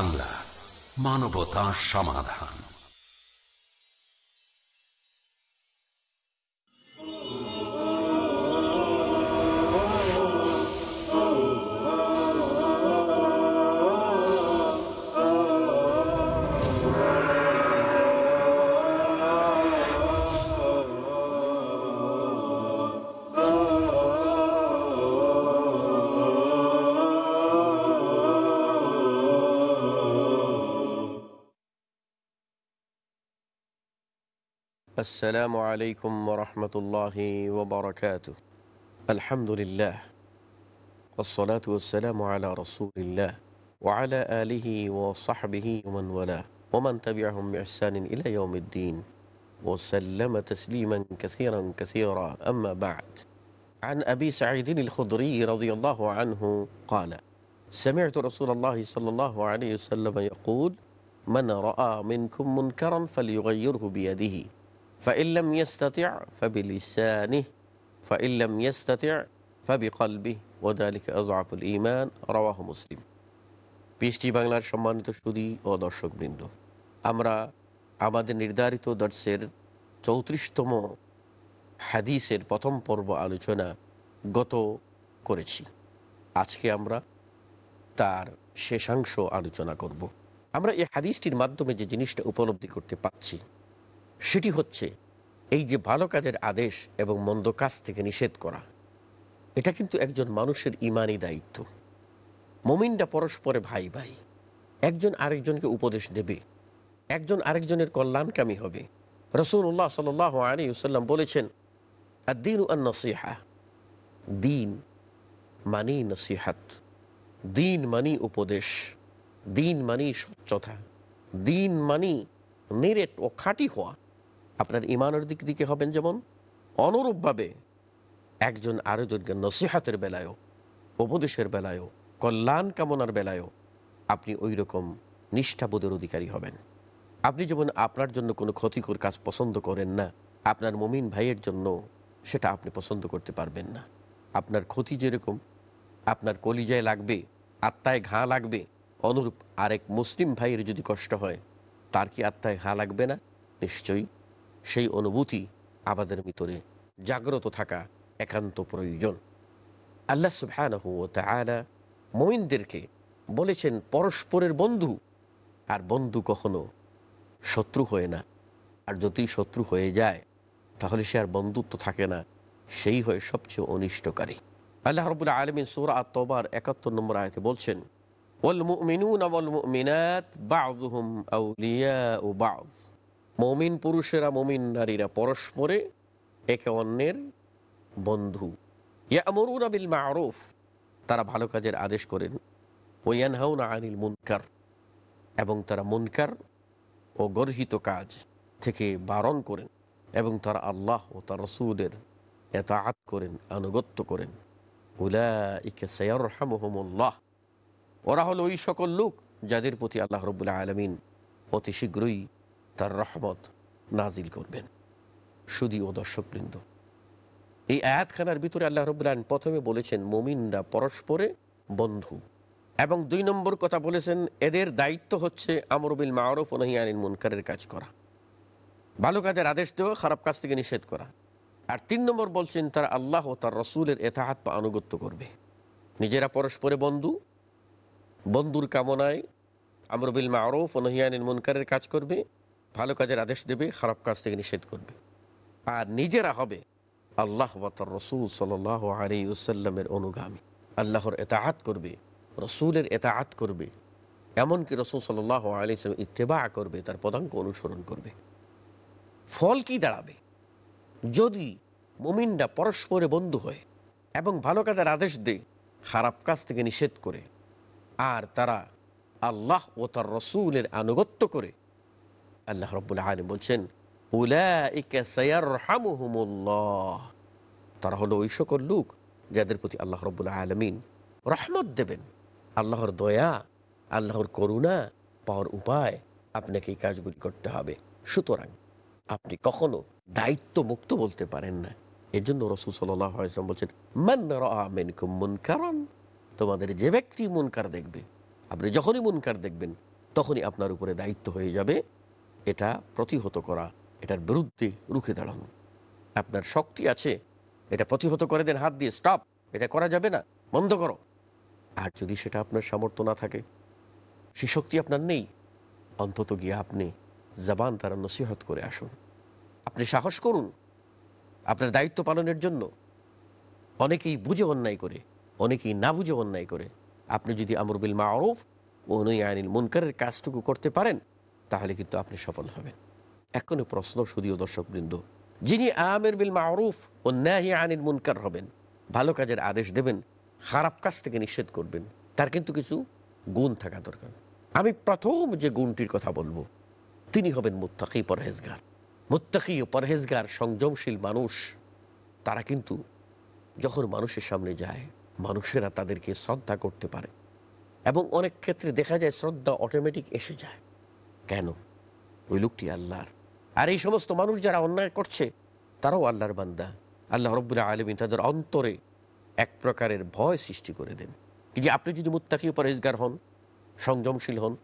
বাংলা মানবতা সমাধান। السلام عليكم ورحمة الله وبركاته. الحمد لله. والصلاة والسلام على رسول الله وعلى آله وصحبه ومن والاه ومن تبعهم بإحسان إلى يوم الدين. وسلم تسليما كثيرا كثيرا. أما بعد. عن أبي سعيد الخضري رضي الله عنه قال سمعت رسول الله صلى الله عليه وسلم يقول من رأى منكم منكرا فليغيره بيده. ফাইল্লাম ইয়াস্তাতিয়া ফাবিলিসানিহ ফাইল্লাম ইয়াস্তাতিয়া ফাবি কলবি ওদালিক আজাফুল ইমান রওয়াহ মুসলিম পিএসটি বাংলার সম্মানিত সুদী ও দর্শকবৃন্দ আমরা আমাদের নির্ধারিত দর্শের চৌত্রিশতম হাদিসের প্রথম পর্ব আলোচনা গত করেছি। আজকে আমরা তার শেষাংশ আলোচনা করব। আমরা এই হাদিসটির মাধ্যমে যে জিনিসটা উপলব্ধি করতে পারছি সেটি হচ্ছে এই যে ভালো কাজের আদেশ এবং মন্দ কাজ থেকে নিষেধ করা। এটা কিন্তু একজন মানুষের ইমানই দায়িত্ব। মমিনটা পরস্পরে ভাই ভাই। একজন আরেকজনকে উপদেশ দেবে। একজন আরেকজনের কল্যাণকামী হবে। রসুল্লাহ সাল আলী সাল্লাম বলেছেন দিন নসিহা দিন মানি নসিহাত। দিন মানি উপদেশ। দিন মানি স্বচ্ছতা। দিন মানি নিরেট ও খাঁটি হওয়া। আপনার ইমানের দিক দিকে হবেন যেমন? অনুরূপভাবে একজন আরেকজনকে নসিহাতের বেলায়ও, উপদেশের বেলায়ও, কল্যাণ কামনার বেলায়ও আপনি ওই রকম নিষ্ঠাবোধের অধিকারী হবেন। আপনি যেমন আপনার জন্য কোনো ক্ষতিকর কাজ পছন্দ করেন না, আপনার মমিন ভাইয়ের জন্য সেটা আপনি পছন্দ করতে পারবেন না। আপনার ক্ষতি যেরকম, আপনার কলিজায় লাগবে, আত্মায় ঘা লাগবে, অনুরূপ আরেক মুসলিম ভাইয়ের যদি কষ্ট হয়, তার কি আত্মায় ঘা লাগবে না? নিশ্চয়ই। সেই অনুভূতি আমাদের ভিতরে জাগ্রত থাকা একান্ত প্রয়োজন আল্লাহ সুবহানাহু ও তাআলা মমিনদেরকে বলেছেন পরস্পরের বন্ধু আর বন্ধু কখনো শত্রু হয়ে না আর যদি শত্রু হয়ে যায় তাহলে সে আর বন্ধুত্ব থাকে না সেই হয়ে সবচেয়ে অনিষ্টকারী আল্লাহ রবুল্লা আলমিন সুরা আত্মবার একাত্তর নম্বর আয়তে বলছেন والمؤمنون والمؤمنات بعضهم أولياء بعض মমিন পুরুষেরা, মমিন নারীরা পরস্পরে একে অন্যের বন্ধু। ইয়া ইয়ামরুন বিল মারুফ, তারা ভালো কাজের আদেশ করেন। ওয়ানহাউনা আনিল মুনকার, এবং তারা মুনকার ও গর্হিত কাজ থেকে বারণ করেন, এবং তারা আল্লাহ ও তার রসুলের এতাআত করেন, আনুগত্য করেন। সৈয়রহামহমুল্লাহ, ওরা হলো ওই সকল লোক যাদের প্রতি আল্লাহ রবুল্লাহ আলমিন অতি শীঘ্রই তার রহমত নাজিল করবেন। সুদী ও দর্শকবৃন্দ, এই আয়াতখানার ভিতরে আল্লাহ রবুল্লাহ প্রথমে বলেছেন, মমিনরা পরস্পরে বন্ধু। এবং দুই নম্বর কথা বলেছেন, এদের দায়িত্ব হচ্ছে আমরবিল মারুফ ওনাহিয়ানিন মুনকারের কাজ করা। ভালো কাজের আদেশ দেওয়া, খারাপ কাজ থেকে নিষেধ করা। আর তিন নম্বর বলছেন, তারা আল্লাহ ও তার রসুলের এতাহাত বা আনুগত্য করবে। নিজেরা পরস্পরে বন্ধু, বন্ধুর কামনায় আমরবিল মারুফ ওনহিয়ানিন মুনকারের কাজ করবে। ভালো কাজের আদেশ দেবে, খারাপ কাজ থেকে নিষেধ করবে। আর নিজেরা হবে আল্লাহ তার রসুল সাল আলী উসাল্লামের অনুগামী। আল্লাহর এতাহাত করবে, রসুলের এতাহাত করবে। এমনকি রসুল সাল্লাহ আলী ইসলাম ইত্তেবা করবে, তার পদাঙ্ক অনুসরণ করবে। ফল কি দাঁড়াবে? যদি মুমিনরা পরস্পরে বন্ধু হয় এবং ভালো কাজের আদেশ দেয়, খারাপ কাজ থেকে নিষেধ করে, আর তারা আল্লাহ ও তার রসুলের আনুগত্য করে আল্লাহ রব্বুল আলী বলছেন তারা হলো ওই সকল লোক যাদের প্রতি আল্লাহ রব্বুল আলমিন রহমত দেবেন। আল্লাহর দয়া, আল্লাহর করুণা পাওয়ার উপায় আপনাকে এই কাজগুলি করতে হবে। সুতরাং আপনি কখনো দায়িত্ব মুক্ত বলতে পারেন না। এর জন্য রসুল সাল্লাম বলছেন, মান তোমাদের যে ব্যক্তি মুনকার দেখবে, আপনি যখনই মুনকার দেখবেন, তখনই আপনার উপরে দায়িত্ব হয়ে যাবে এটা প্রতিহত করা, এটার বিরুদ্ধে রুখে দাঁড়ানো। আপনার শক্তি আছে, এটা প্রতিহত করে দেন, হাত দিয়ে স্টপ এটা করা যাবে না, বন্ধ করো। আর যদি সেটা আপনার সামর্থ্য না থাকে, সে শক্তি আপনার নেই, অন্তত গিয়ে আপনি জবান তারা নসিহত করে আসুন। আপনি সাহস করুন, আপনার দায়িত্ব পালনের জন্য। অনেকেই বুঝে অন্যায় করে, অনেকেই না বুঝে অন্যায় করে। আপনি যদি আমরবিল মারুফ ও নই আনিল মুনকারের কাজটুকু করতে পারেন তাহলে কিন্তু আপনি সফল হবেন। এখনও প্রশ্ন শুধুও দর্শকবৃন্দ, যিনি আমের বিল মারুফ ও ন্যাহি আনিল মুনকার হবেন, ভালো কাজের আদেশ দেবেন, খারাপ কাজ থেকে নিষেধ করবেন, তার কিন্তু কিছু গুণ থাকা দরকার। আমি প্রথম যে গুণটির কথা বলব, তিনি হবেন মুত্তাকি পরহেজগার। মুত্তাকি ও পরহেজগার সংযমশীল মানুষ, তারা কিন্তু যখন মানুষের সামনে যায়, মানুষেরা তাদেরকে শ্রদ্ধা করতে পারে এবং অনেক ক্ষেত্রে দেখা যায় শ্রদ্ধা অটোমেটিক এসে যায়। কেন? ওই লোকটি আল্লাহর। আর এই সমস্ত মানুষ যারা অন্যায় করছে, তারাও আল্লাহর বান্দা। আল্লাহ রব্বুল্লাহ আলমিন তাদের অন্তরে এক প্রকারের ভয় সৃষ্টি করে দেন। যে আপনি যদি মুত্তাকি পরেজগার হন, সংযমশীল হন,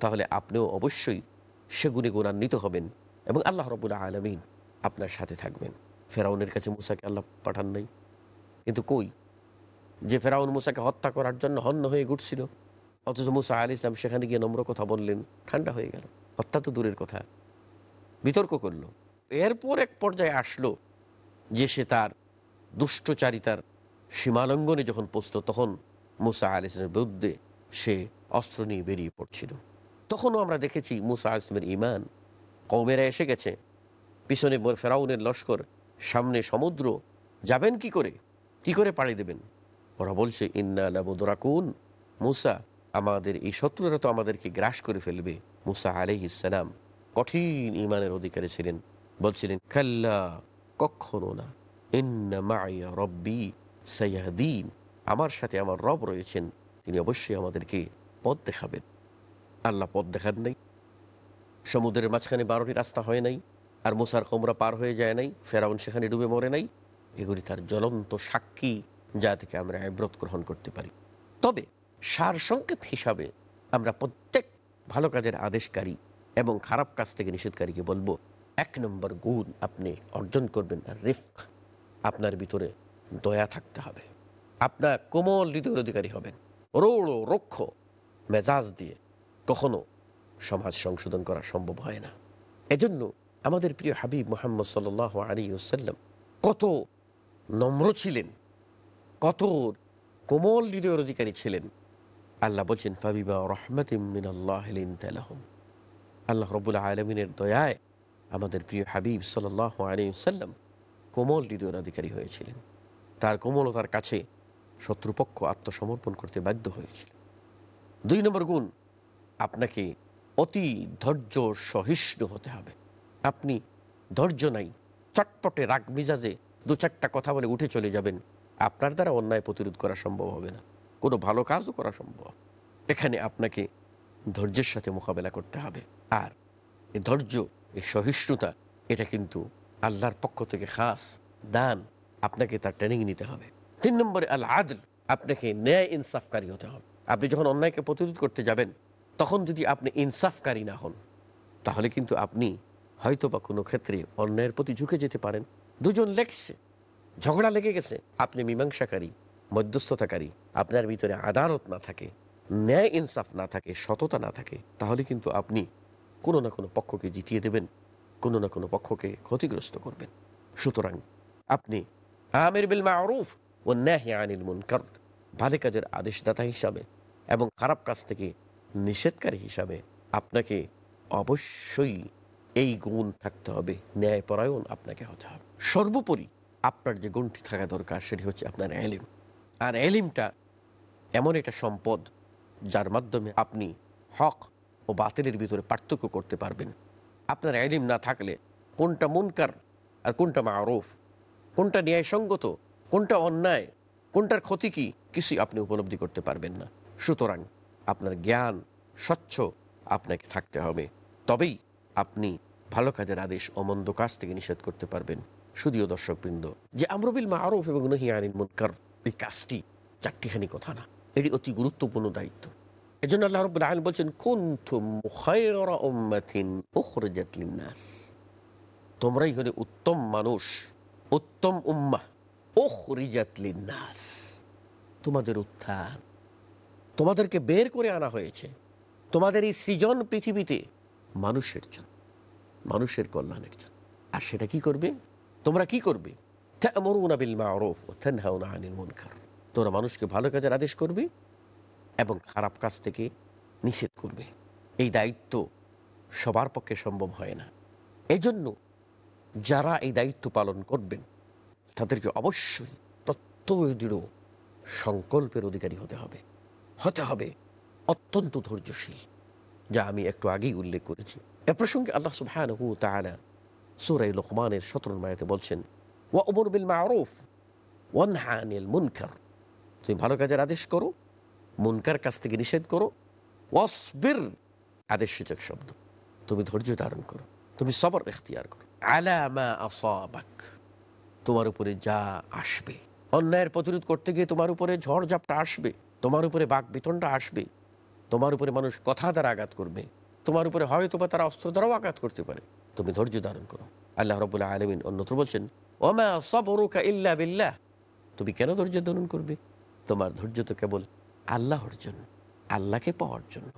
তাহলে আপনিও অবশ্যই সে গুণে গুণান্বিত হবেন এবং আল্লাহ রবুল্লাহ আলমিন আপনার সাথে থাকবেন। ফেরাউনের কাছে মুসাকে আল্লাহ পাঠান নাই। কিন্তু কই? যে ফেরাউন মুসাকে হত্যা করার জন্য হন্য হয়ে ঘুরছিল অথচ মুসা আল ইসলাম সেখানে গিয়ে নম্র কথা বললেন, ঠান্ডা হয়ে গেল হত্যা তো দূরের কথা। বিতর্ক করল। এরপর এক পর্যায়ে আসলো যে সে তার দুষ্টচারিতার সীমালঙ্ঘনে যখন পৌঁছত তখন মুসা আল ইসলামের বিরুদ্ধে সে অস্ত্র নিয়ে বেরিয়ে পড়ছিল। তখনও আমরা দেখেছি মুসা আল ইসলামের ইমান কৌমেরা এসে গেছে। পিছনে ফেরাউনের লস্কর, সামনে সমুদ্র। যাবেন কি করে? কি করে পাড়ি দেবেন? ওরা বলছে, ইন্না লাবুদরাকুন। মুসা আমাদের, এই শত্রুরা তো আমাদেরকে গ্রাস করে ফেলবে। মুসা আলহিসাম কঠিন ইমানের অধিকারী ছিলেন। বলছিলেন খাল্লা কখনো না। আমার সাথে আমার রব রয়েছেন। তিনি অবশ্যই আমাদেরকে পথ দেখাবেন। আল্লাহ পথ দেখান নাই। সমুদ্রের মাঝখানে বারোটি রাস্তা হয় নাই, আর মুসার কোমরা পার হয়ে যায় নাই, ফেরাউন সেখানে ডুবে মরে নাই। এগুলি তার জ্বলন্ত সাক্ষী, যা থেকে আমরা আব্রত গ্রহণ করতে পারি। তবে সার সংক্ষেপ হিসাবে আমরা প্রত্যেক ভালো কাজের আদেশকারী এবং খারাপ কাজ থেকে নিষেধকারীকে বলব, এক নম্বর গুণ আপনি অর্জন করবেন রিফক। আপনার ভিতরে দয়া থাকতে হবে। আপনার কোমল হৃদয়ের অধিকারী হবেন। রৌড়ো রক্ষ মেজাজ দিয়ে কখনো সমাজ সংশোধন করা সম্ভব হয় না। এজন্য আমাদের প্রিয় হাবিব মোহাম্মদ সাল আলী ওসাল্লাম কত নম্র ছিলেন, কত কোমল হৃদয়ের অধিকারী ছিলেন আল্লাহ বলছেন ফাবিবা রহমতিমিন আল্লাহ আল্লাহ রবুল্লা আলমিনের দয়ায় আমাদের প্রিয় হাবিব সাল আয়ালীসাল্লাম কোমল হৃদয়ের অধিকারী হয়েছিলেন। তার কোমলতার কাছে শত্রুপক্ষ আত্মসমর্পণ করতে বাধ্য হয়েছিল দুই নম্বর গুণ, আপনাকে অতি ধৈর্য সহিষ্ণু হতে হবে। আপনি ধৈর্য নাই, চটপটে রাগ মিজাজে দু চারটা কথা বলে উঠে চলে যাবেন। আপনার দ্বারা অন্যায় প্রতিরোধ করা সম্ভব হবে না। কোনো ভালো কাজও করা সম্ভব। এখানে আপনাকে ধৈর্যের সাথে মোকাবেলা করতে হবে। আর এই ধৈর্য, এই সহিষ্ণুতা, এটা কিন্তু আল্লাহর পক্ষ থেকে খাস দান। আপনাকে তার ট্রেনিং নিতে হবে। তিন নম্বরে আল আদল আপনাকে ন্যায় ইনসাফকারী হতে হবে। আপনি যখন অন্যায়কে প্রতিরোধ করতে যাবেন, তখন যদি আপনি ইনসাফকারী না হন, তাহলে কিন্তু আপনি হয়তো বা কোনো ক্ষেত্রে অন্যায়ের প্রতি ঝুঁকে যেতে পারেন। দুজন লেখছে ঝগড়া লেগে গেছে। আপনি মীমাংসাকারী, মধ্যস্থতাকারী আপনার ভিতরে আদালত না থাকে, ন্যায় ইনসাফ না থাকে, সততা না থাকে, তাহলে কিন্তু আপনি কোনো না কোনো পক্ষকে জিতিয়ে দেবেন, কোনো না কোনো পক্ষকে ক্ষতিগ্রস্ত করবেন। সুতরাং আপনি আমির বিল মারুফ ও ন্যাহি আনিল মুনকার, ভালো কাজের আদেশদাতা হিসাবে এবং খারাপ কাজ থেকে নিষেধকারী হিসাবে আপনাকে অবশ্যই এই গুণ থাকতে হবে, ন্যায়পরায়ণ আপনাকে হতে হবে। সর্বোপরি আপনার যে গুণটি থাকা দরকার সেটি হচ্ছে আপনার এলিম। আর এলিমটা এমন একটা সম্পদ যার মাধ্যমে আপনি হক ও বাতিলের ভিতরে পার্থক্য করতে পারবেন। আপনার এলিম না থাকলে কোনটা মুনকার আর কোনটা মারুফ? কোনটা ন্যায়সঙ্গত? কোনটা অন্যায়? কোনটার ক্ষতি কি? কিছুই আপনি উপলব্ধি করতে পারবেন না। সুতরাং আপনার জ্ঞান স্বচ্ছ আপনাকে থাকতে হবে। তবেই আপনি ভালো কাজের আদেশ অমন্দ কাজ থেকে নিষেধ করতে পারবেন। শুধুও দর্শকবৃন্দ, যে আমরবিল মারুফ এবং নহি আনিল মুনকার এই কাজটি চারটিখানি কথা না। এটি অতি গুরুত্বপূর্ণ দায়িত্ব। এই জন্য আল্লাহ রব্বুল আলম বলছেন উখরিজাত লিন্নাস। তোমরাই হলে উত্তম মানুষ, উত্তম উম্মা উখরিজাত লিন্নাস। তোমাদের উত্থান তোমাদেরকে বের করে আনা হয়েছে। তোমাদের এই সৃজন পৃথিবীতে মানুষের জন্য, মানুষের কল্যাণের জন্য। আর সেটা কি করবে? তোমরা কি করবে? তা'মুরুনা বিল মা'রুফ ওয়া তানহাউনা আনিল মুনকার। তোমরা মানুষকে ভালো কাজের আদেশ করবে এবং খারাপ কাজ থেকে নিষেধ করবে। এই দায়িত্ব সবার পক্ষে সম্ভব হয় না। এজন্য যারা এই দায়িত্ব পালন করবেন, তাদেরকে অবশ্যই প্রত্যয় দৃঢ় সংকল্পের অধিকারী হতে হবে। হতে হবে অত্যন্ত ধৈর্যশীল, যা আমি একটু আগেই উল্লেখ করেছি। এ প্রসঙ্গে আল্লাহ সুবহানাহু তাআলা সূরা লোকমানের সতেরো মায়াতে বলছেন, ওয়া উমর বিল মা'রুফ ওয়ানহা আনিল মুনকার। তুমি ভালো কাজের আদেশ করো, মুনকার কাছ থেকে নিষেধ করো, ওয়াসবির আদেশ সূচক শব্দ। তুমি ধৈর্য ধারণ করো, তুমি সবর এখতিয়ার করো। আলামা তোমার উপরে যা আসবে। অন্যায়ের প্রতিরোধ করতে গিয়ে তোমার উপরে ঝড়ঝাপটা আসবে, তোমার উপরে বাঘ বিতনটা আসবে, তোমার উপরে মানুষ কথা দ্বারা আঘাত করবে, তোমার উপরে হয়তো বা তারা অস্ত্র দ্বারাও আঘাত করতে পারে। তুমি ধৈর্য ধারণ করো। আল্লাহ রবুল্লাহ আলমিন অন্যত্র বলছেন ওমা সবরুকা ইল্লা বিল্লাহ। তুমি কেন ধৈর্য ধারণ করবে? তোমার ধৈর্য তো কেবল আল্লাহর জন্য, আল্লাহকে পাওয়ার জন্য,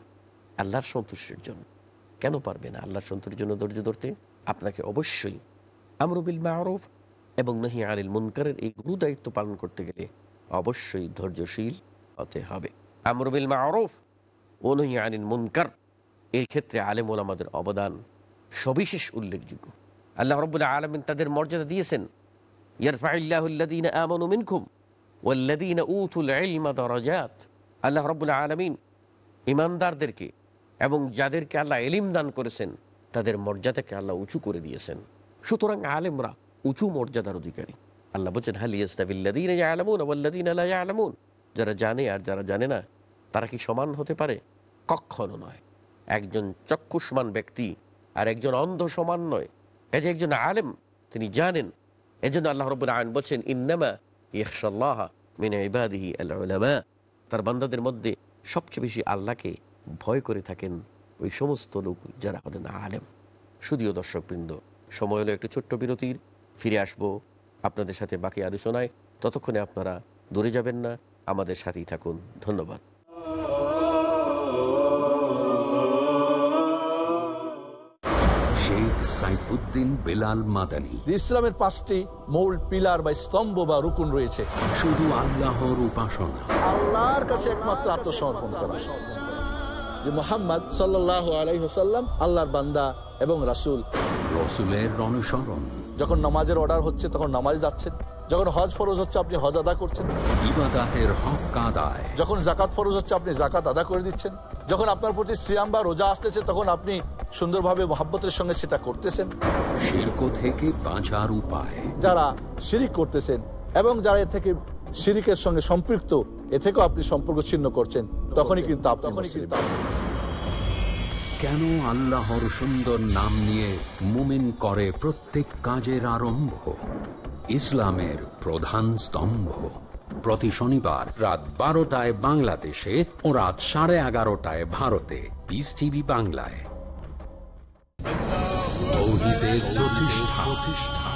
আল্লাহর সন্তুষ্টির জন্য। কেন পারবে না আল্লাহর সন্তুষ্টির জন্য ধৈর্য ধরতে? আপনাকে অবশ্যই আমরুবিল মারুফ এবং নহি আলিল মুনকারের এই গুরু দায়িত্ব পালন করতে গেলে অবশ্যই ধৈর্যশীল হতে হবে। আমরুবিল মারুফ ও নহি আনিল মুনকার। এই ক্ষেত্রে আলেম আমাদের অবদান সবিশেষ উল্লেখযোগ্য। আল্লাহ রবুল্লাহ আলমিন তাদের মর্যাদা দিয়েছেন ইয়ারফাইল্লাহুল্লাদিন আমানু মিনকুম দরাজাত আল্লাহ আলমিন ইমানদারদেরকে এবং যাদেরকে আল্লাহ এলিম দান করেছেন, তাদের মর্যাদাকে আল্লাহ উঁচু করে দিয়েছেন। সুতরাং আলেমরা উঁচু মর্যাদার অধিকারী। আল্লাহ বলছেন হালিয়াস্তাবিল্লাদিন আলামুন আল্লাদিন আল্লাহ আলামুন যারা জানে আর যারা জানে না, তারা কি সমান হতে পারে? কখনো নয়। একজন চক্ষুষ্মান ব্যক্তি আর একজন অন্ধ সমান নয়। এই যে একজন আলেম, তিনি জানেন। এজন্য আল্লাহ রব্বুল আইন বলছেন, ইন্নামা ইহসাল্লাহ মিন ইবাদিহি আল উলামা তার বান্দাদের মধ্যে সবচেয়ে বেশি আল্লাহকে ভয় করে থাকেন ওই সমস্ত লোক যারা হলেন আলেম। শুধুও দর্শকবৃন্দ, সময় হলো একটু ছোট্ট বিরতির, ফিরে আসব আপনাদের সাথে বাকি আলোচনায়। ততক্ষণে আপনারা দূরে যাবেন না, আমাদের সাথেই থাকুন। ধন্যবাদ। সাইফুদ্দিন বেলাল মাদানী। ইসলামের পাঁচটি মূল পিলার বা স্তম্ভ বা রুকুন রয়েছে শুধু আল্লাহর উপাসনা। আল্লাহর কাছে একমাত্র আত্মসমর্পণ করা। যে মোহাম্মদ সাল্লাহ আলাইসাল্লাম আল্লাহর বান্দা এবং রাসূল। রসুলের অনুসরণ। যখন নামাজের অর্ডার হচ্ছে তখন নামাজ যাচ্ছেন। যখন হজ ফরজ হচ্ছে আপনি হজ আদা করছেন। ইবাদাতের হক আদায় যখন জাকাত ফরজ হচ্ছে আপনি জাকাত আদা করে দিচ্ছেন। যখন আপনার প্রতি সিয়াম বা রোজা আসতেছে তখন আপনি সুন্দরভাবে মহাব্বতের সঙ্গে সেটা করতেছেন। শিল্প থেকে বাঁচার উপায়। যারা শিরিক করতেছেন এবং যারা এ থেকে শিরিকের সঙ্গে সম্পৃক্ত এ থেকেও আপনি সম্পর্ক ছিন্ন করছেন তখনই কিন্তু। কেন আল্লাহর সুন্দর নাম নিয়ে মুমিন করে প্রত্যেক কাজের আরম্ভ? ইসলামের প্রধান স্তম্ভ। প্রতি শনিবার রাত বারোটায় বাংলাদেশে ও রাত সাড়ে এগারোটায় ভারতে। পিস টিভি বাংলায়। তৌহিদের প্রতিষ্ঠা। প্রতিষ্ঠা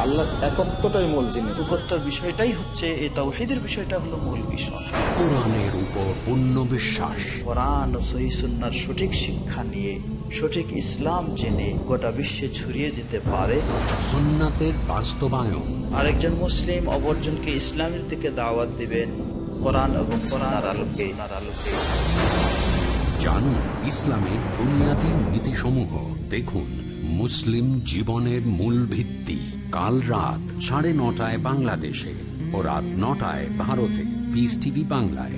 আল্লাহ একত্বটাই মূল জিনিস। বিষয়টাই হচ্ছে এই তাওহিদের বিষয়টা হলো মূল বিষয়। কোরআনের উপর পূর্ণ বিশ্বাস। কোরআন ও সহি সুন্নার সঠিক শিক্ষা নিয়ে সঠিক ইসলাম জেনে গোটা বিশ্বে ছড়িয়ে যেতে পারে। সুন্নাতের বাস্তবায়ন। আরেকজন মুসলিম অপরজনকে ইসলামের দিকে দাওয়াত দিবেন কোরআন এবং কোরআন আলোকে আলোকে। জানুন ইসলামের বুনিয়াদী নীতিসমূহ। দেখুন মুসলিম জীবনের মূল ভিত্তি। কাল রাত সাড়ে নটায় বাংলাদেশে ও রাত নটায় ভারতে। পিস টিভি বাংলায়।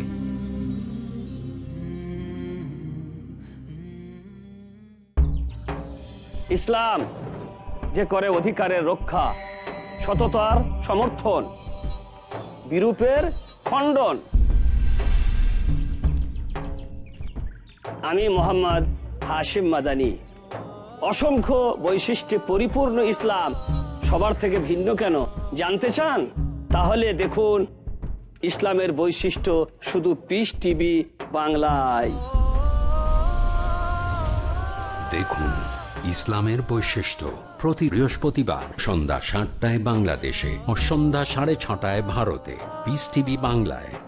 ইসলাম যে করে অধিকারের রক্ষা, সততার সমর্থন, বিরূপের খণ্ডন আমি মোহাম্মদ হাশিম মাদানি। অসংখ্য বৈশিষ্ট্যে পরিপূর্ণ ইসলাম। সবার থেকে ভিন্ন কেন? জানতে চান? তাহলে দেখুন, ইসলামের বৈশিষ্ট্য শুধু পিস টিভি বাংলায়। দেখুন, ইসলামের বৈশিষ্ট্য প্রতি বৃহস্পতিবার সন্ধ্যা সাতটায় বাংলাদেশে ও সন্ধ্যা সাড়ে ছটায় ভারতে। পিস টিভি বাংলায়।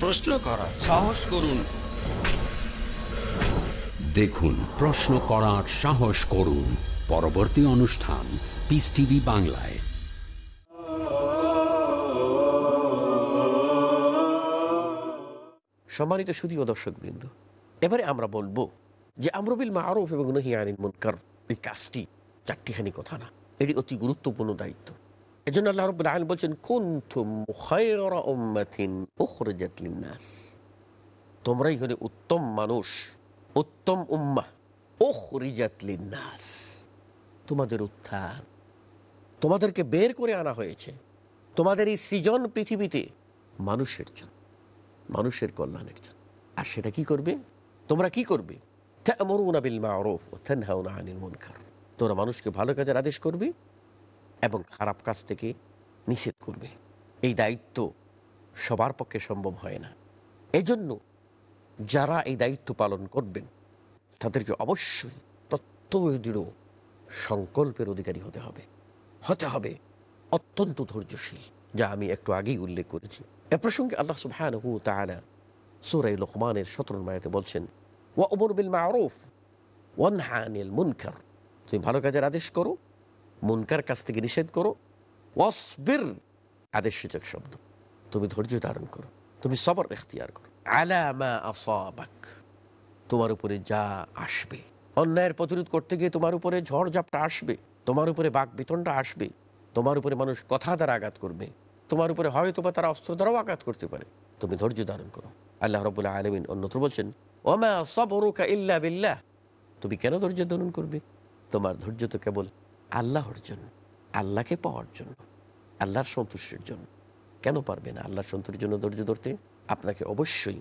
প্রশ্ন করা সাহস করুন। দেখুন প্রশ্ন করার সাহস করুন। পরবর্তী অনুষ্ঠান পিস টিভি বাংলায়। সম্মানিত ও দর্শকবৃন্দ এবারে আমরা বলব যে আমরবিল মারুফ এবং নহি আনিল মুনকার এই কাজটি চারটিখানি কথা না এটি অতি গুরুত্বপূর্ণ দায়িত্ব। এজন্য আল্লাহ রব্বুল আলামিন বলছেন উম্মাতিন তোমরাই হলে উত্তম মানুষ, উত্তম উম্মা, উখরিজাত লিন-নাস। তোমাদের উত্থান, তোমাদেরকে বের করে আনা হয়েছে। তোমাদের এই সৃজন পৃথিবীতে মানুষের জন্য, মানুষের কল্যাণের জন্য। আর সেটা কি করবে? তোমরা কি করবে? তা'মুরুনা বিল মা'রুফ মুনকার। তোমরা মানুষকে ভালো কাজের আদেশ করবে এবং খারাপ কাজ থেকে নিষেধ করবে। এই দায়িত্ব সবার পক্ষে সম্ভব হয় না। এজন্য যারা এই দায়িত্ব পালন করবেন, তাদেরকে অবশ্যই প্রত্যয় দৃঢ় সংকল্পের অধিকারী হতে হবে। হতে হবে অত্যন্ত ধৈর্যশীল, যা আমি একটু আগেই উল্লেখ করেছি। এ প্রসঙ্গে আল্লাহ সুবহানাহু হু তাহানা সূরা লোকমানের 17 মায়াতে বলছেন, ওয়া উমর বিল মা'রুফ ওয়ানহা আনিল মুনকার। তুমি ভালো কাজের আদেশ করো মুনকার কাছ থেকে নিষেধ করো। ওয়াসবির আদেশ সূচক শব্দ। তুমি ধৈর্য ধারণ করো। তুমি সবর এখতিয়ার করো। আলা মা আসাবাক। তোমার উপরে যা আসবে। অন্যায়ের প্রতিরোধ করতে গিয়ে তোমার উপরে ঝড় ঝাপটা আসবে। তোমার উপরে বাক বিতনটা আসবে। তোমার উপরে মানুষ কথা দ্বারা আঘাত করবে। তোমার উপরে হয়তো বা তারা অস্ত্র দ্বারাও আঘাত করতে পারে। তুমি ধৈর্য ধারণ করো। আল্লাহ রবুল্লাহ আলমিন অন্যত্র বলছেন, ওমা সবরুকা ইল্লা বিল্লাহ। তুমি কেন ধৈর্য ধারণ করবে? তোমার ধৈর্য তো কেবল আল্লাহর জন্য, আল্লাহকে পাওয়ার জন্য, আল্লাহর সন্তুষ্টির জন্য। কেন পারবে না আল্লাহর সন্তুষ্টির জন্য ধৈর্য ধরতে? আপনাকে অবশ্যই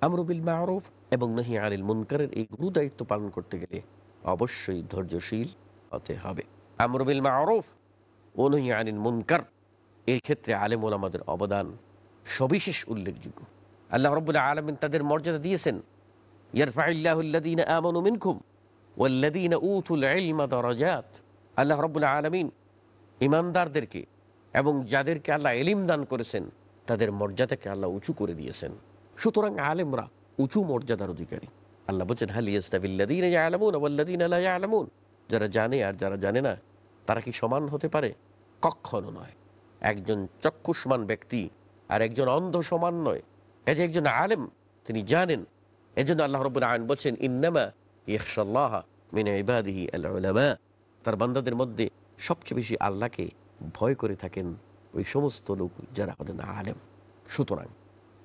আমরুবিল মারুফ এবং নহি আনিল মুনকারের এই গুরু দায়িত্ব পালন করতে গেলে অবশ্যই ধৈর্যশীল হতে হবে। আমরুবিল মারুফ ও নহি আনিল মুনকার এই ক্ষেত্রে আলেম ওলামাদের অবদান সবিশেষ উল্লেখযোগ্য। আল্লাহ রব্বুল্লাহ আলমিন তাদের মর্যাদা দিয়েছেন ইয়ারফাইল্লাহুল্লাদিন আমানু মিনকুম ওয়াল্লাদিন উতুল ইলমা দরাজাত। আল্লাহ রব্বুল্লাহ আলমিন ইমানদারদেরকে এবং যাদেরকে আল্লাহ এলিম দান করেছেন, তাদের মর্যাদাকে আল্লাহ উঁচু করে দিয়েছেন। সুতরাং আলেমরা উঁচু মর্যাদার অধিকারী। আল্লাহ বলছেন হালিয়াস্তাবিল্লাদিন আলামুন আল্লাদিন আল্লাহ আলামুন যারা জানে আর যারা জানে না, তারা কি সমান হতে পারে? কখনো নয়। একজন চক্ষুষ্মান ব্যক্তি আর একজন অন্ধ সমান নয়। যে একজন আলেম, তিনি জানেন। এজন্য আল্লাহ রব্বুল আইন বলছেন, ইন্নামা ইহসাল্লাহ মিন ইবাদিহি আল উলামা তার বান্দাদের মধ্যে সবচেয়ে বেশি আল্লাহকে ভয় করে থাকেন ওই সমস্ত লোক যারা হলেন আলেম। সুতরাং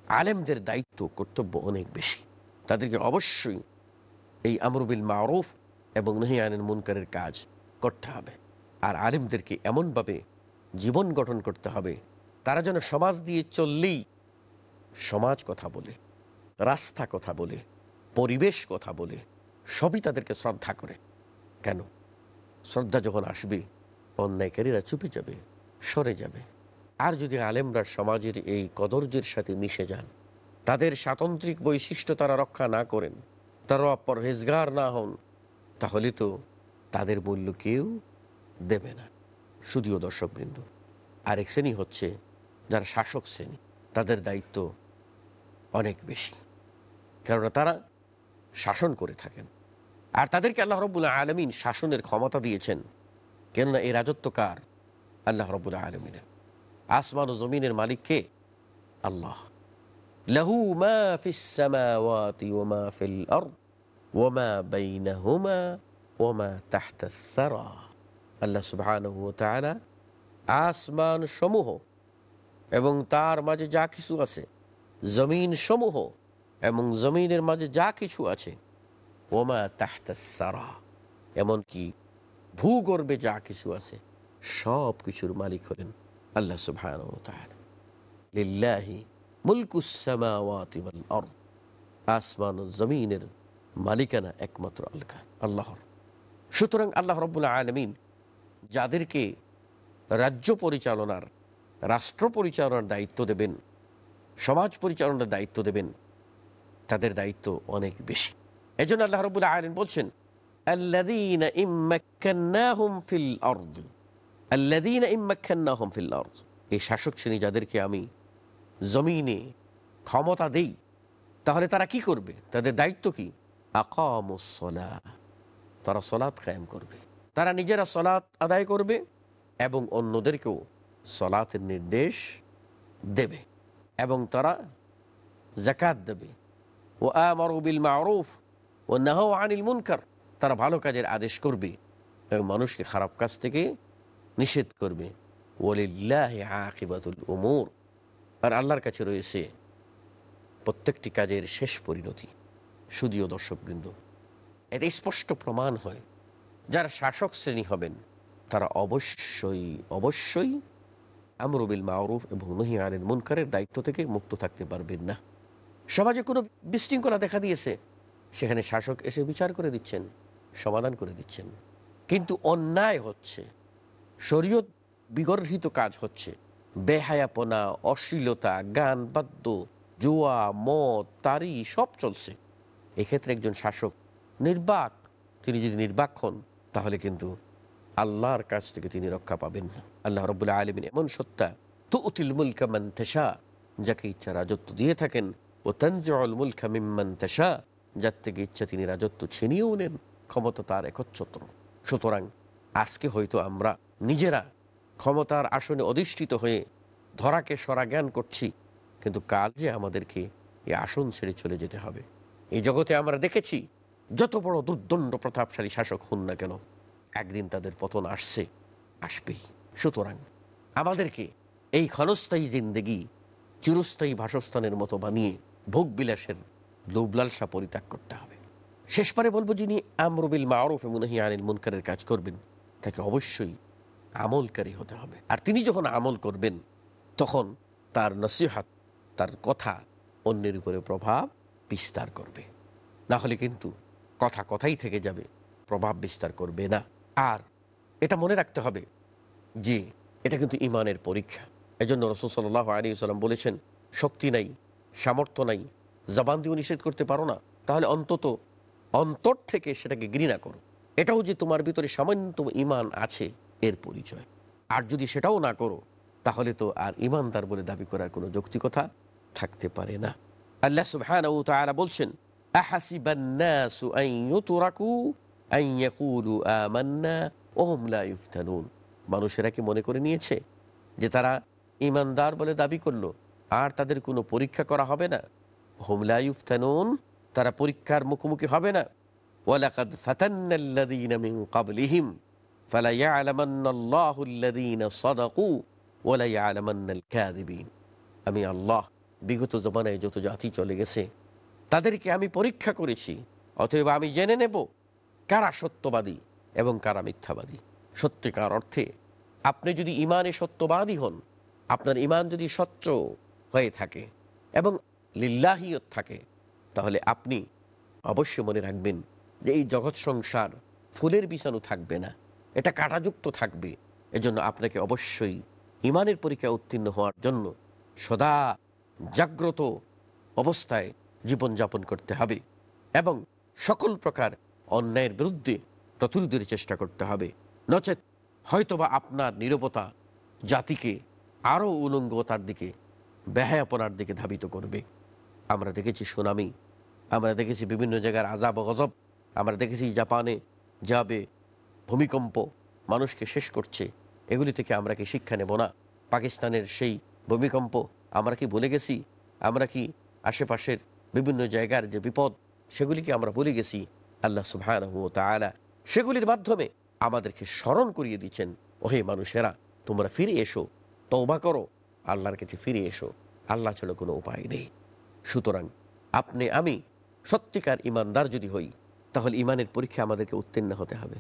আলেমদের দায়িত্ব, কর্তব্য অনেক বেশি। তাদেরকে অবশ্যই এই আমরুবিল মারুফ এবং নহিয়ানের মুনকারের কাজ করতে হবে। আর আলেমদেরকে এমনভাবে জীবন গঠন করতে হবে, তারা যেন সমাজ দিয়ে চললেই সমাজ কথা বলে, রাস্তা কথা বলে, পরিবেশ কথা বলে, সবই তাদেরকে শ্রদ্ধা করে। কেন? শ্রদ্ধা যখন আসবে, অন্যায়কারীরা চুপে যাবে, সরে যাবে। আর যদি আলেমরা সমাজের এই কদর্যের সাথে মিশে যান, তাদের স্বাতন্ত্রিক বৈশিষ্ট্য তারা রক্ষা না করেন, তারা পরহেজগার না হন, তাহলে তো তাদের মূল্য কেউ দেবে না। শুধুও দর্শকবৃন্দ। আরেক শ্রেণি হচ্ছে যারা শাসক শ্রেণি, তাদের দায়িত্ব অনেক বেশি। কেননা তারা শাসন করে থাকেন। আর তাদেরকে আল্লাহ রব্বুল্লাহ আলমিন শাসনের ক্ষমতা দিয়েছেন। কেননা এই রাজত্ব কার? আল্লাহ রব্বুল্লাহ আলমিনের। আসমান ও জমিনের মালিক কে আল্লাহ। লাহু মা ফিস সামাওয়াতি ওয়া মা ফিল আরদ ওয়া মা বাইনাহুমা ওয়া তাহতা আস-সারা আল্লাহ সুবহানাহু ওয়া আসমান সমূহ এবং তার মাঝে যা কিছু আছে, জমিন সমূহ এবং জমিনের মাঝে যা কিছু আছে ওমা তাহতা সারা, এমনকি ভূগর্ভে যা কিছু আছে, সব কিছুর মালিক হলেন আল্লাহ সুবহান আসমান জমিনের মালিকানা একমাত্র আল্লাহ, আল্লাহর। সুতরাং আল্লাহ রব্বুল্লাহ আলমিন যাদেরকে রাজ্য পরিচালনার, রাষ্ট্র পরিচালনার দায়িত্ব দেবেন, সমাজ পরিচালনার দায়িত্ব দেবেন, তাদের দায়িত্ব অনেক বেশি। এজন্য আল্লাহ রবুল্লা আলম বলছেন আল্লাদিন ইম্মাক্কান্নাহম ফিল অর্দ আল্লাদিন ইম্মাক্কান্নাহম ফিল অর্দ এই শাসক শ্রেণী যাদেরকে আমি জমিনে ক্ষমতা দেই তাহলে তারা কি করবে তাদের দায়িত্ব কি আকামসলা তারা সলাৎ কায়েম করবে তারা নিজেরা সলাৎ আদায় করবে এবং অন্যদেরকেও সলাতের নির্দেশ দেবে এবং তারা জাকাত দেবে ও আমর বিল মারুফ ও নাহ আনিল মুনকার, তারা ভালো কাজের আদেশ করবে এবং মানুষকে খারাপ কাজ থেকে নিষেধ করবে। ওলিল্লাহ আকিবাতুল উমর। আর আল্লাহর কাছে রয়েছে প্রত্যেকটি কাজের শেষ পরিণতি, সুদীয় দর্শকবৃন্দ। এতে স্পষ্ট প্রমাণ হয়, যারা শাসক শ্রেণি হবেন, তারা অবশ্যই অবশ্যই আমরুবিল মাওরুফ এবং নহিয়ানের মুনকারের দায়িত্ব থেকে মুক্ত থাকতে পারবেন না। সমাজে কোনো বিশৃঙ্খলা দেখা দিয়েছে। সেখানে শাসক এসে বিচার করে দিচ্ছেন, সমাধান করে দিচ্ছেন। কিন্তু অন্যায় হচ্ছে, শরীয়ত বিগর্হিত কাজ হচ্ছে। বেহায়াপনা, অশ্লীলতা, গান, বাদ্য, জুয়া, মদ, তারি, সব চলছে। এক্ষেত্রে একজন শাসক নির্বাক, তিনি যদি নির্বাক হন, তাহলে কিন্তু আল্লাহর কাছ থেকে তিনি রক্ষা পাবেন না। আল্লাহ রবুল্লাহ আলমিন এমন সত্তা তো উতিল মুলকা মন্তেশা যাকে ইচ্ছা রাজত্ব দিয়ে থাকেন ও তঞ্জল মুলকা মিম্মান তেশা যার থেকে ইচ্ছা তিনি রাজত্ব ছিনিয়েও নেন, ক্ষমতা তার একচ্ছত্র। সুতরাং আজকে হয়তো আমরা নিজেরা ক্ষমতার আসনে অধিষ্ঠিত হয়ে ধরাকে সরা জ্ঞান করছি, কিন্তু কাল যে আমাদেরকে এই আসন ছেড়ে চলে যেতে হবে। এই জগতে আমরা দেখেছি, যত বড় দুর্দণ্ড প্রতাপশালী শাসক হন না কেন, একদিন তাদের পতন আসছে, আসবেই। সুতরাং আমাদেরকে এই ক্ষণস্থায়ী জিন্দেগি, চিরস্থায়ী বাসস্থানের মতো বানিয়ে ভোগ লোভলালসা পরিত্যাগ করতে হবে। শেষবারে বলব যিনি আমরবিল মারুফ মুনাহি আনিল মুনকারের কাজ করবেন, তাকে অবশ্যই আমলকারী হতে হবে। আর তিনি যখন আমল করবেন, তখন তার নসিহাত, তার কথা অন্যের উপরে প্রভাব বিস্তার করবে। না হলে কিন্তু কথা কথাই থেকে যাবে, প্রভাব বিস্তার করবে না। আর এটা মনে রাখতে হবে যে এটা কিন্তু ইমানের পরীক্ষা। এজন্য রসুল সাল্লাহ আলী সাল্লাম বলেছেন, শক্তি নাই, সামর্থ্য নাই জবান দিয়েও নিষেধ করতে পারো না, তাহলে অন্তত অন্তর থেকে সেটাকে ঘৃণা করো। এটাও যে তোমার ভিতরে সামান্যতম ইমান আছে, এর পরিচয়। আর যদি সেটাও না করো, তাহলে তো আর ইমানদার বলে দাবি করার কোনো যৌক্তিকতা থাকতে পারে না। আল্লাহ সুবহানাহু ওয়া তাআলা বলছেন মানুষেরা কি মনে করে নিয়েছে যে তারা ইমানদার বলে দাবি করল, আর তাদের কোনো পরীক্ষা করা হবে না? হুম লা তারা পরীক্ষার মুখোমুখি হবে না। ওয়ালাকাদ ফাতান্নাল্লাযীনা মিন ক্বাবলিহিম, ফালা ইয়ালামান্নাল্লাহু আল্লাযীনা সাদাকু, ওয়ালা ইয়ালামান্নাল কাযিবিন। আমি আল্লাহ, বিগত জমানায় যত জাতি চলে গেছে, তাদেরকে আমি পরীক্ষা করেছি, অতএব আমি জেনে নেব কারা সত্যবাদী এবং কারা মিথ্যাবাদী। সত্যিকার অর্থে, আপনি যদি ইমানে সত্যবাদী হন, আপনার ইমান যদি স্বচ্ছ হয়ে থাকে, এবং লিল্লাহিয়ত থাকে, তাহলে আপনি অবশ্যই মনে রাখবেন যে এই জগৎ সংসার ফুলের বিছানো থাকবে না, এটা কাটাযুক্ত থাকবে। এজন্য আপনাকে অবশ্যই ইমানের পরীক্ষা উত্তীর্ণ হওয়ার জন্য সদা জাগ্রত অবস্থায় জীবনযাপন করতে হবে এবং সকল প্রকার অন্যায়ের বিরুদ্ধে প্রতিরোধের চেষ্টা করতে হবে। নচেত হয়তোবা আপনার নিরবতা জাতিকে আরও উলঙ্গতার দিকে ব্যাহায়াপনার দিকে ধাবিত করবে। আমরা দেখেছি সুনামি, আমরা দেখেছি বিভিন্ন জায়গার আজাব গজব, আমরা দেখেছি জাপানে যাবে ভূমিকম্প, মানুষকে শেষ করছে, এগুলি থেকে আমরা কি শিক্ষা নেব না? পাকিস্তানের সেই ভূমিকম্প, আমরা কি ভুলে গেছি? আমরা কি আশেপাশের বিভিন্ন জায়গার যে বিপদ, সেগুলিকে আমরা ভুলে গেছি? আল্লাহ সুবহান তালা সেগুলির মাধ্যমে আমাদেরকে স্মরণ করিয়ে দিচ্ছেন ওহে মানুষেরা, তোমরা ফিরে এসো তৌবা করো, আল্লাহর কাছে ফিরে এসো, আল্লাহ ছাড়া কোনো উপায় নেই। সুতরাং আপনি, আমি সত্যিকার ইমানদার যদি হই, তাহলে ইমানের পরীক্ষা আমাদেরকে উত্তীর্ণ হতে হবে।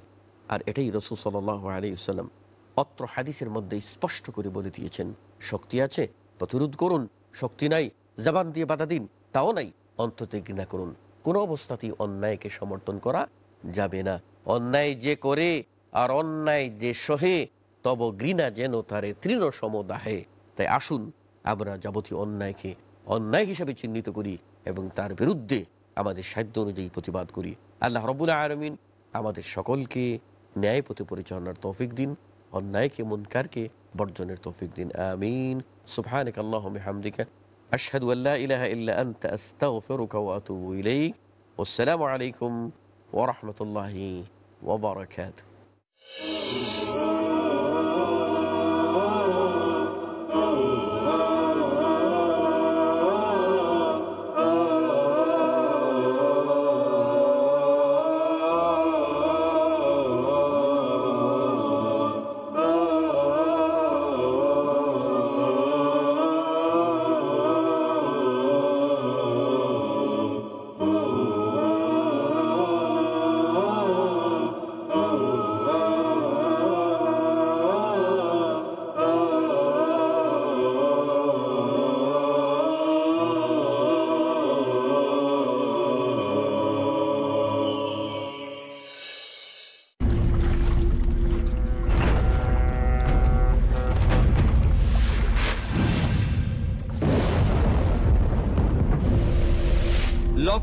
আর এটাই রসুল সাল্লাহ আলাইসাল্লাম অত্র হাদিসের মধ্যে স্পষ্ট করে বলে দিয়েছেন, শক্তি আছে, প্রতিরোধ করুন, শক্তি নাই, জবান দিয়ে বাধা দিন, তাও নাই, অন্ততে ঘৃণা করুন। কোনো অবস্থাতেই অন্যায়কে সমর্থন করা যাবে না। অন্যায় যে করে আর অন্যায় যে সহে, তব ঘৃণা যেন তারে তৃণ সমদাহে তাই আসুন, আমরা যাবতীয় অন্যায়কে অন্যায় হিসাবে চিহ্নিত করি এবং তার বিরুদ্ধে আমাদের সাধ্য অনুযায়ী প্রতিবাদ করি। আল্লাহ রবুল্লা আলমিন আমাদের সকলকে ন্যায় পথে পরিচালনার তৌফিক দিন, অন্যায়কে, মুনকারকে বর্জনের তৌফিক দিন। আমিন। সুবহানাক আল্লাহুম্মা হামদিকা আশহাদু আল্লা ইলাহা ইল্লা আনতা, আস্তাগফিরুকা ওয়া আতুবু ইলাইক। ওয়াসসালামু আলাইকুম ওয়া রাহমাতুল্লাহি ওয়া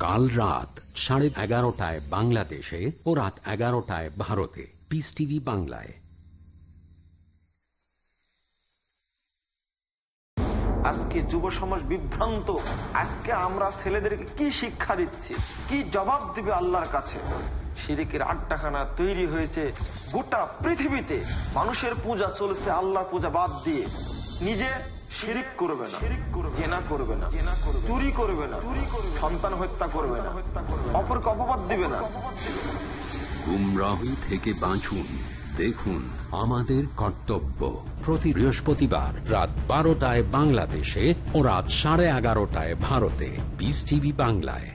কাল রাত সাড়ে এগারোটায় বাংলাদেশে ও রাত এগারোটায় ভারতে। পিস টিভি বাংলায়। আজকে যুব সমাজ বিভ্রান্ত। আজকে আমরা ছেলেদেরকে কি শিক্ষা দিচ্ছি? কি জবাব দিবে আল্লাহর কাছে? শিরিকের আড্ডাখানা তৈরি হয়েছে গোটা পৃথিবীতে। মানুষের পূজা চলছে আল্লাহ পূজা বাদ দিয়ে। নিজে শিরিক করবে না জেনা করবে না, চুরি করবে না, সন্তান হত্যা করবে না, অপরকে অপবাদ দিবে না। গুমরাহু থেকে বাঁচুন, দেখুন আমাদের কর্তব্য। প্রতি বৃহস্পতিবার রাত বারোটায় বাংলাদেশে ও রাত সাড়ে এগারোটায় ভারতে বিস টিভি বাংলায়।